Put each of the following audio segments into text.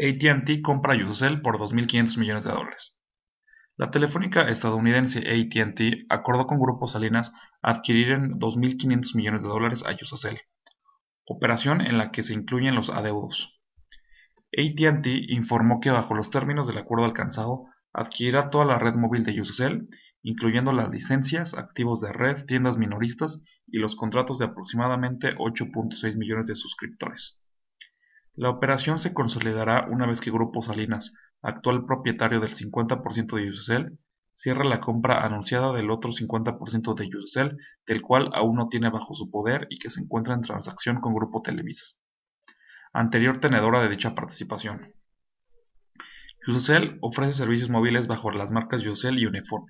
AT&T compra Usacell por 2.500 millones de dólares. La telefónica estadounidense AT&T acordó con Grupo Salinas adquirir en 2.500 millones de dólares a Usacell, operación en la que se incluyen los adeudos. AT&T informó que bajo los términos del acuerdo alcanzado adquirirá toda la red móvil de Usacell, incluyendo las licencias, activos de red, tiendas minoristas y los contratos de aproximadamente 8.6 millones de suscriptores. La operación se consolidará una vez que Grupo Salinas, actual propietario del 50% de Usacell, cierre la compra anunciada del otro 50% de Usacell, del cual aún no tiene bajo su poder y que se encuentra en transacción con Grupo Televisa, anterior tenedora de dicha participación. Usacell ofrece servicios móviles bajo las marcas Usacell y Unifone,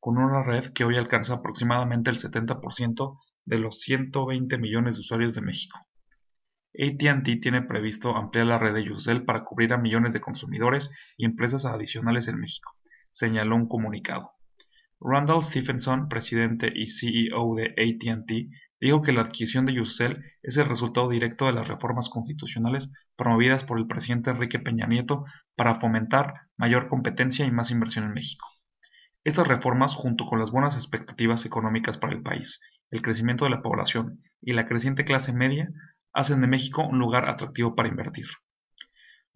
con una red que hoy alcanza aproximadamente el 70% de los 120 millones de usuarios de México. AT&T tiene previsto ampliar la red de Usacell para cubrir a millones de consumidores y empresas adicionales en México, señaló un comunicado. Randall Stephenson, presidente y CEO de AT&T, dijo que la adquisición de Usacell es el resultado directo de las reformas constitucionales promovidas por el presidente Enrique Peña Nieto para fomentar mayor competencia y más inversión en México. Estas reformas, junto con las buenas expectativas económicas para el país, el crecimiento de la población y la creciente clase media, hacen de México un lugar atractivo para invertir.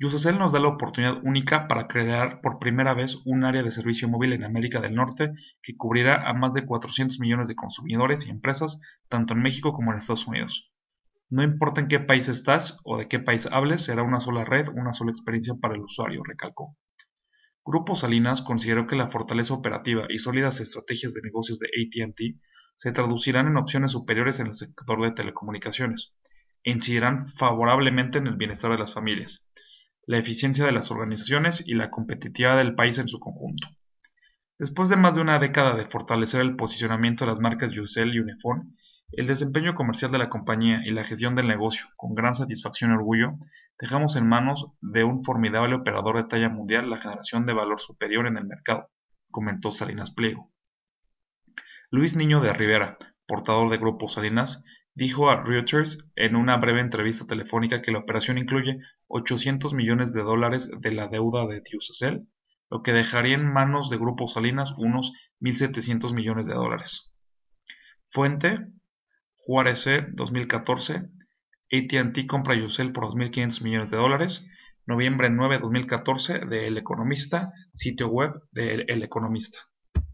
Yusacell nos da la oportunidad única para crear por primera vez un área de servicio móvil en América del Norte que cubrirá a más de 400 millones de consumidores y empresas tanto en México como en Estados Unidos. No importa en qué país estás o de qué país hables, será una sola red, una sola experiencia para el usuario, recalcó. Grupo Salinas consideró que la fortaleza operativa y sólidas estrategias de negocios de AT&T se traducirán en opciones superiores en el sector de telecomunicaciones, incidirán favorablemente en el bienestar de las familias, la eficiencia de las organizaciones y la competitividad del país en su conjunto. Después de más de una década de fortalecer el posicionamiento de las marcas Yusel y Unifone, el desempeño comercial de la compañía y la gestión del negocio, con gran satisfacción y orgullo, dejamos en manos de un formidable operador de talla mundial la generación de valor superior en el mercado, comentó Salinas Pliego. Luis Niño de Rivera, portador de Grupo Salinas, Dijo a Reuters en una breve entrevista telefónica que la operación incluye 800 millones de dólares de la deuda de Tiusacell, lo que dejaría en manos de Grupo Salinas unos 1.700 millones de dólares. Fuente: Juárez 2014. AT&T compra Yusel por 2.500 millones de dólares. Noviembre 9 2014 de El Economista, sitio web de El Economista.